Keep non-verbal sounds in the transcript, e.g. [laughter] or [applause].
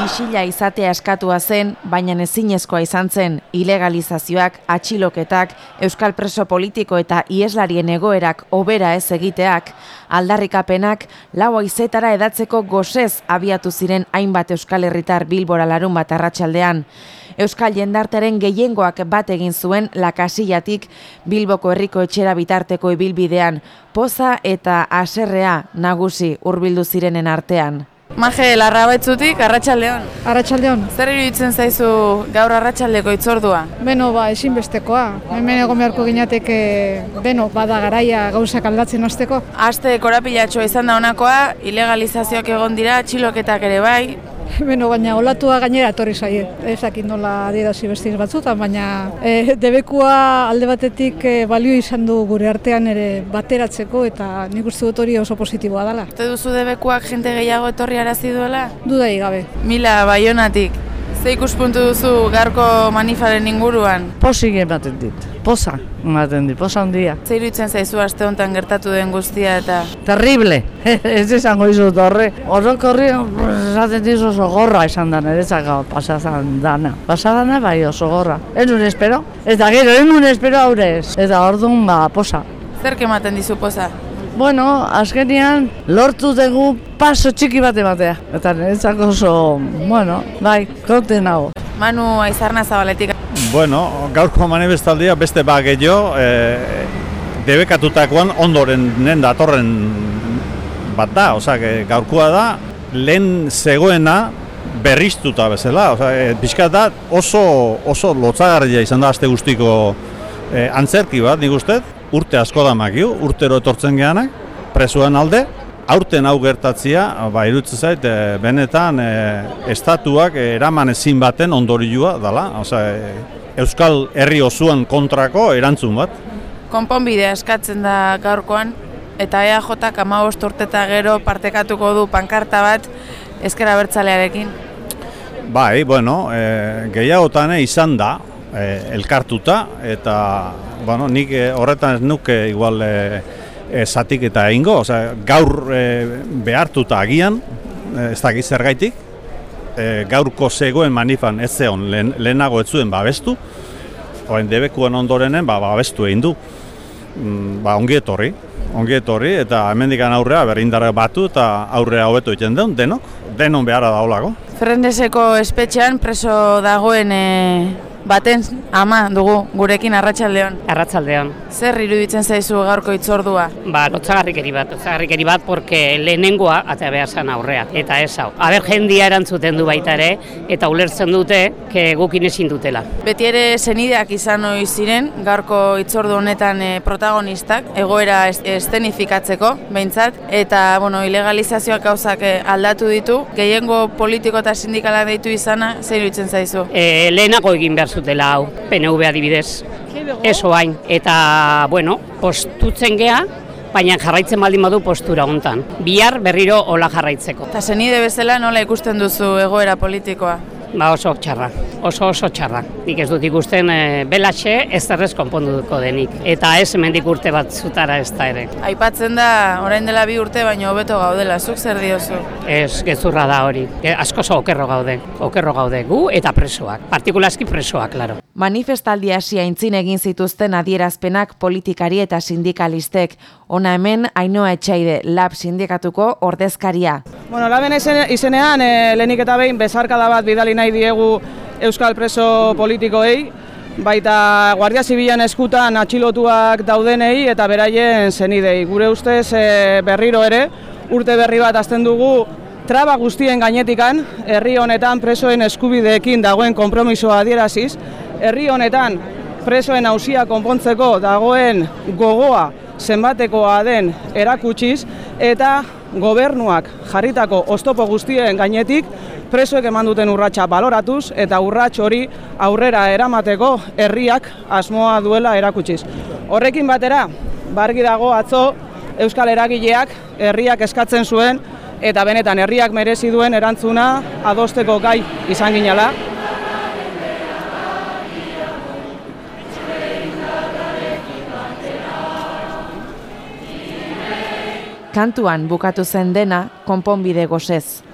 Isila izatea eskatua zen, baina ezinezkoa izan zen ilegalizazioak, atxiloketak, euskal preso politiko eta ieslarien egoerak obera ez egiteak, aldarrikapenak lau aizetara edatzeko gozez abiatu ziren hainbat euskal herritar bilbora larun bat arratsaldean. Euskal jendartaren gehiengoak bat egin zuen lakasillatik Bilboko herriko etxera bitarteko ibilbidean, poza eta aserrea nagusi hurbildu zirenen artean. Maje, larrabaitzutik, arratsaldeon. Arratsaldeon. Zer iruditzen zaizu gaur arratsaldeko itzordua? Beno, ba, ezinbestekoa. Hemen egon beharko ginateke, beno, bada garaia gauzak aldatzen hasteko. Aste korapilatxoa izan da honakoa, ilegalizazioak egon dira, txiloketak ere bai, [laughs] Beno, baina olatua gainera etorri zaie. Ezakit nola adierazi bestiz batzutan, baina e, debekua alde batetik e, balio izan du gure artean ere bateratzeko eta nik uste dut hori oso positiboa dela. Te duzu debekuak jente gehiago etorri arazi duela? Dudai gabe. Mila, baionatik. Ze ikuspuntu duzu garko manifaren inguruan? Posik ematen dit, posa ematen dit, posa handia. Ze iruditzen zaizu aste honetan gertatu den guztia eta... Terrible, [laughs] ez izango izut horre. Oso korri, esaten diz oso gorra esan da niretzako pasazan dana. Pasadana bai oso gorra. Ez nun espero, eta gero ez nun espero haurez. Eta orduan ba, posa. Zer ematen dizu posa? Bueno, azkenian lortu dugu paso txiki bat ematea. Eta niretzako oso, bueno, bai, konten nago. Manu Aizarna Zabaletik. Bueno, gaurko manifestaldia beste bat gehiago, e, debekatutakoan ondoren nen datorren bat da, osea, gaurkoa da, lehen zegoena berriztuta bezala, osea, e, pixka da oso, oso lotzagarria izan da azte guztiko e, antzerki bat, nik uste, urte asko da makio, urtero etortzen gehanak, presuan alde, aurten hau gertatzia, ba, irutzen zait, e, benetan e, estatuak eraman ezin baten ondorioa dela, osea, e, Euskal Herri osoan kontrako erantzun bat. Konponbidea eskatzen da gaurkoan, eta EAJ kamabost urteta gero partekatuko du pankarta bat ezkera bertzalearekin. Bai, bueno, e, gehiagotan izan da, e, elkartuta, eta bueno, nik e, horretan ez nuke igual e, e, zatik eta egingo, osea, gaur e, behartuta agian, e, ez dakit zergaitik, e, gaurko zegoen manifan ez zeon lehen, lehenago ez zuen babestu, oen debekuan ondorenen ba, babestu egin du. Mm, ba, ongi etorri, ongi etorri, eta hemendikan aurrea berrindara batu eta aurrea hobetu egiten den, denok, denon beharra daulako. Ferrendeseko espetxean preso dagoen e, baten ama dugu gurekin arratsaldeon. Arratsaldeon. Zer iruditzen zaizu gaurko itzordua? Ba, lotzagarrikeri bat, lotzagarrikeri bat porque lehenengoa atea behar zan aurrea eta ez hau. Aber jendia erantzuten du baita ere eta ulertzen dute ke gukin ezin dutela. Beti ere senideak izan ohi ziren gaurko itzordu honetan e, protagonistak egoera estenifikatzeko behintzat eta bueno, ilegalizazioak gauzak eh, aldatu ditu. Gehiengo politiko eta sindikala deitu izana, zer iruditzen zaizu? E, lehenago egin behar zutela hau, PNV adibidez, eso hain. Eta, bueno, postutzen gea, baina jarraitzen baldin badu postura hontan. Bihar berriro hola jarraitzeko. Eta zenide bezala nola ikusten duzu egoera politikoa? Ba oso txarra, oso oso txarra. Nik ez dut ikusten e, belatxe ez derrez konponduko denik. Eta ez hemendik urte bat zutara ez da ere. Aipatzen da, orain dela bi urte baino hobeto gaudela, zuk zer diozu? Ez, gezurra da hori. Asko okerro gaude, okerro gaude gu eta presoak, partikulazki presoak, klaro. Manifestaldi hasi aintzin egin zituzten adierazpenak politikari eta sindikalistek. Ona hemen, Ainoa Etxaide, lab sindikatuko ordezkaria. Bueno, laben izenean, e, lehenik eta behin, bezarkada bat bidali nahi diegu Euskal Preso politikoei, baita Guardia Zibilan eskutan atxilotuak daudenei eta beraien zenidei. Gure ustez e, berriro ere, urte berri bat azten dugu, traba guztien gainetikan, herri honetan presoen eskubideekin dagoen konpromisoa adieraziz, herri honetan presoen hausia konpontzeko dagoen gogoa zenbatekoa den erakutsiz eta gobernuak jarritako oztopo guztien gainetik presoek eman duten urratsa baloratuz eta urrats hori aurrera eramateko herriak asmoa duela erakutsiz. Horrekin batera, bargi dago atzo Euskal Eragileak herriak eskatzen zuen eta benetan herriak merezi duen erantzuna adosteko gai izan ginela. Kantuan bukatu zen dena konponbide gozez.